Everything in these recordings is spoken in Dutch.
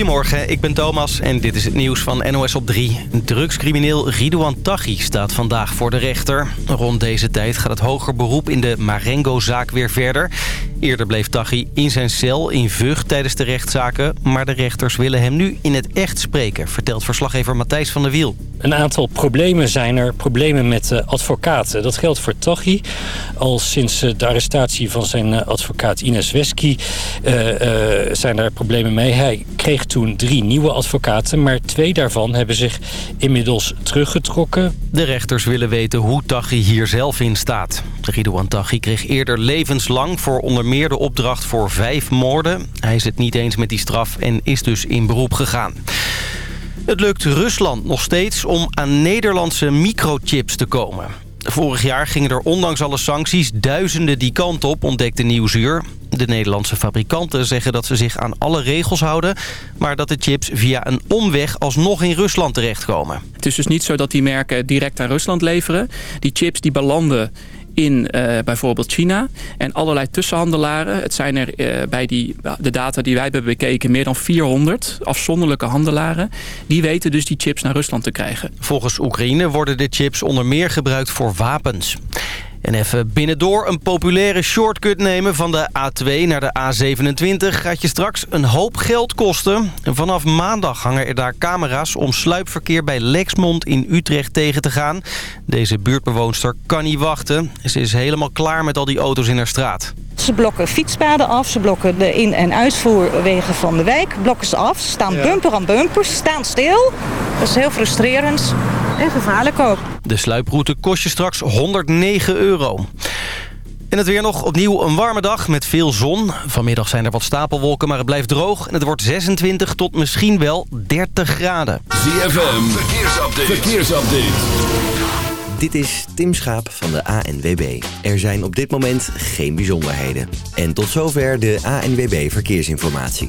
Goedemorgen, ik ben Thomas en dit is het nieuws van NOS op 3. Drugscrimineel Ridouan Taghi staat vandaag voor de rechter. Rond deze tijd gaat het hoger beroep in de Marengo-zaak weer verder. Eerder bleef Taghi in zijn cel in Vught tijdens de rechtszaken... maar de rechters willen hem nu in het echt spreken... vertelt verslaggever Matthijs van der Wiel. Een aantal problemen zijn er. Problemen met uh, advocaten. Dat geldt voor Taghi. Al sinds uh, de arrestatie van zijn uh, advocaat Ines Wesky zijn er problemen mee. Hij kreeg toen drie nieuwe advocaten, maar twee daarvan hebben zich inmiddels teruggetrokken. De rechters willen weten hoe Taghi hier zelf in staat. Ridouan Taghi kreeg eerder levenslang voor onder meer de opdracht voor vijf moorden. Hij is het niet eens met die straf en is dus in beroep gegaan. Het lukt Rusland nog steeds om aan Nederlandse microchips te komen. Vorig jaar gingen er ondanks alle sancties duizenden die kant op, ontdekte Nieuwsuur. De Nederlandse fabrikanten zeggen dat ze zich aan alle regels houden... maar dat de chips via een omweg alsnog in Rusland terechtkomen. Het is dus niet zo dat die merken direct aan Rusland leveren. Die chips die belanden in uh, bijvoorbeeld China. En allerlei tussenhandelaren. Het zijn er uh, bij die, de data die wij hebben bekeken meer dan 400 afzonderlijke handelaren. Die weten dus die chips naar Rusland te krijgen. Volgens Oekraïne worden de chips onder meer gebruikt voor wapens. En even binnendoor een populaire shortcut nemen van de A2 naar de A27 gaat je straks een hoop geld kosten. vanaf maandag hangen er daar camera's om sluipverkeer bij Lexmond in Utrecht tegen te gaan. Deze buurtbewoonster kan niet wachten. Ze is helemaal klaar met al die auto's in haar straat. Ze blokken fietspaden af, ze blokken de in- en uitvoerwegen van de wijk. Blokken ze af, ze staan bumper aan bumper, ze staan stil. Dat is heel frustrerend en gevaarlijk ook. De sluiproute kost je straks 109 euro. En het weer nog opnieuw een warme dag met veel zon. Vanmiddag zijn er wat stapelwolken, maar het blijft droog. En het wordt 26 tot misschien wel 30 graden. ZFM, verkeersupdate. verkeersupdate. Dit is Tim Schaap van de ANWB. Er zijn op dit moment geen bijzonderheden. En tot zover de ANWB Verkeersinformatie.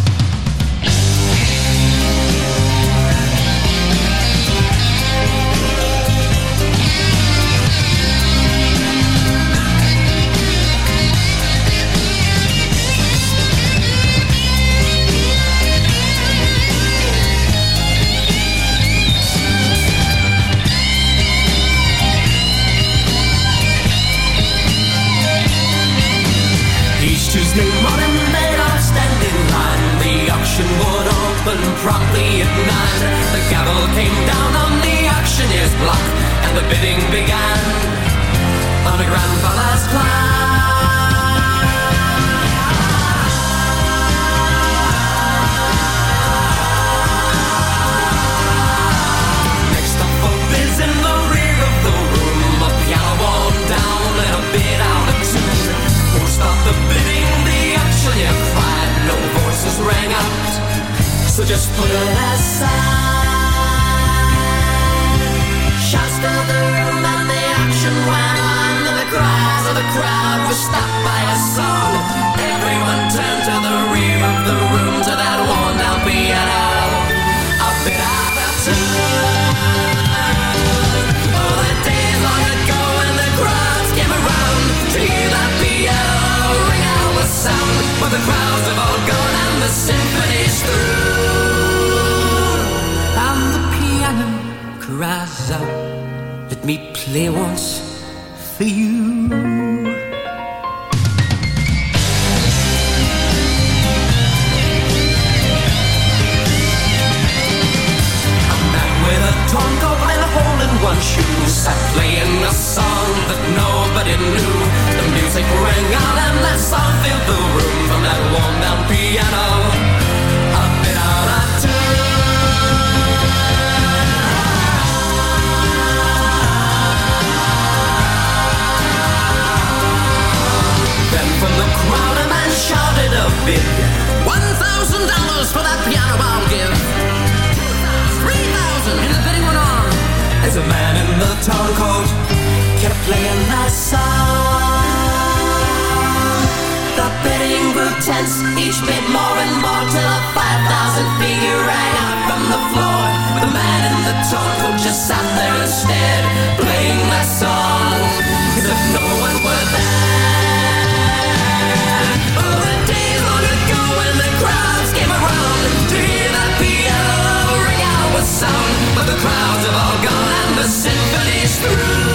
clouds have all gone and the symphony's through.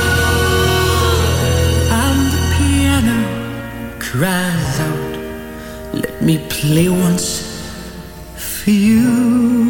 And the piano cries out, let me play once for you.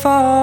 fall.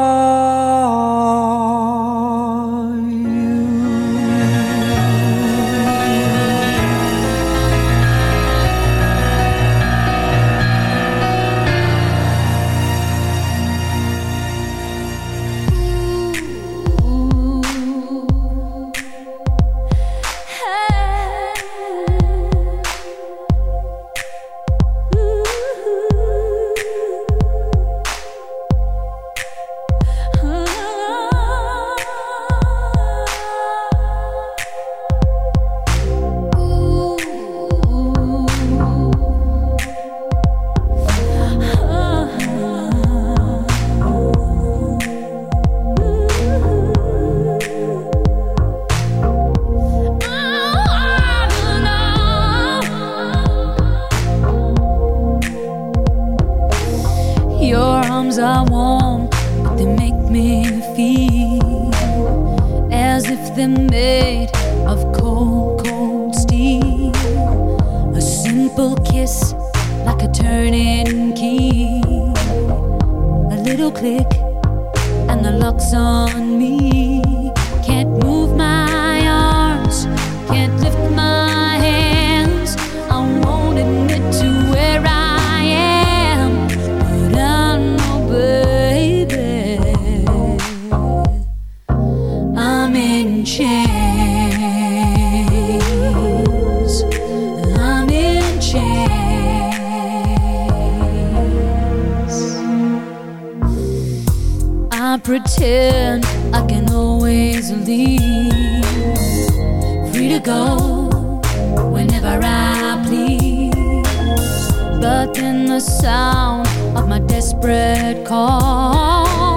whenever I please. But in the sound of my desperate call,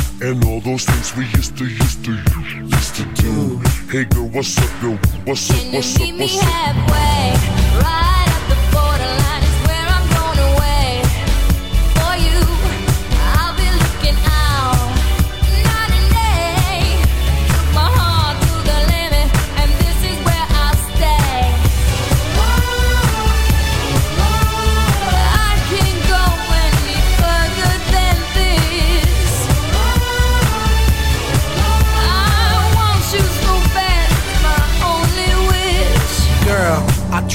And all those things we used to, used to, used to do. Hey girl, what's up, yo? What's up, Can you what's up, meet me what's up? halfway? Right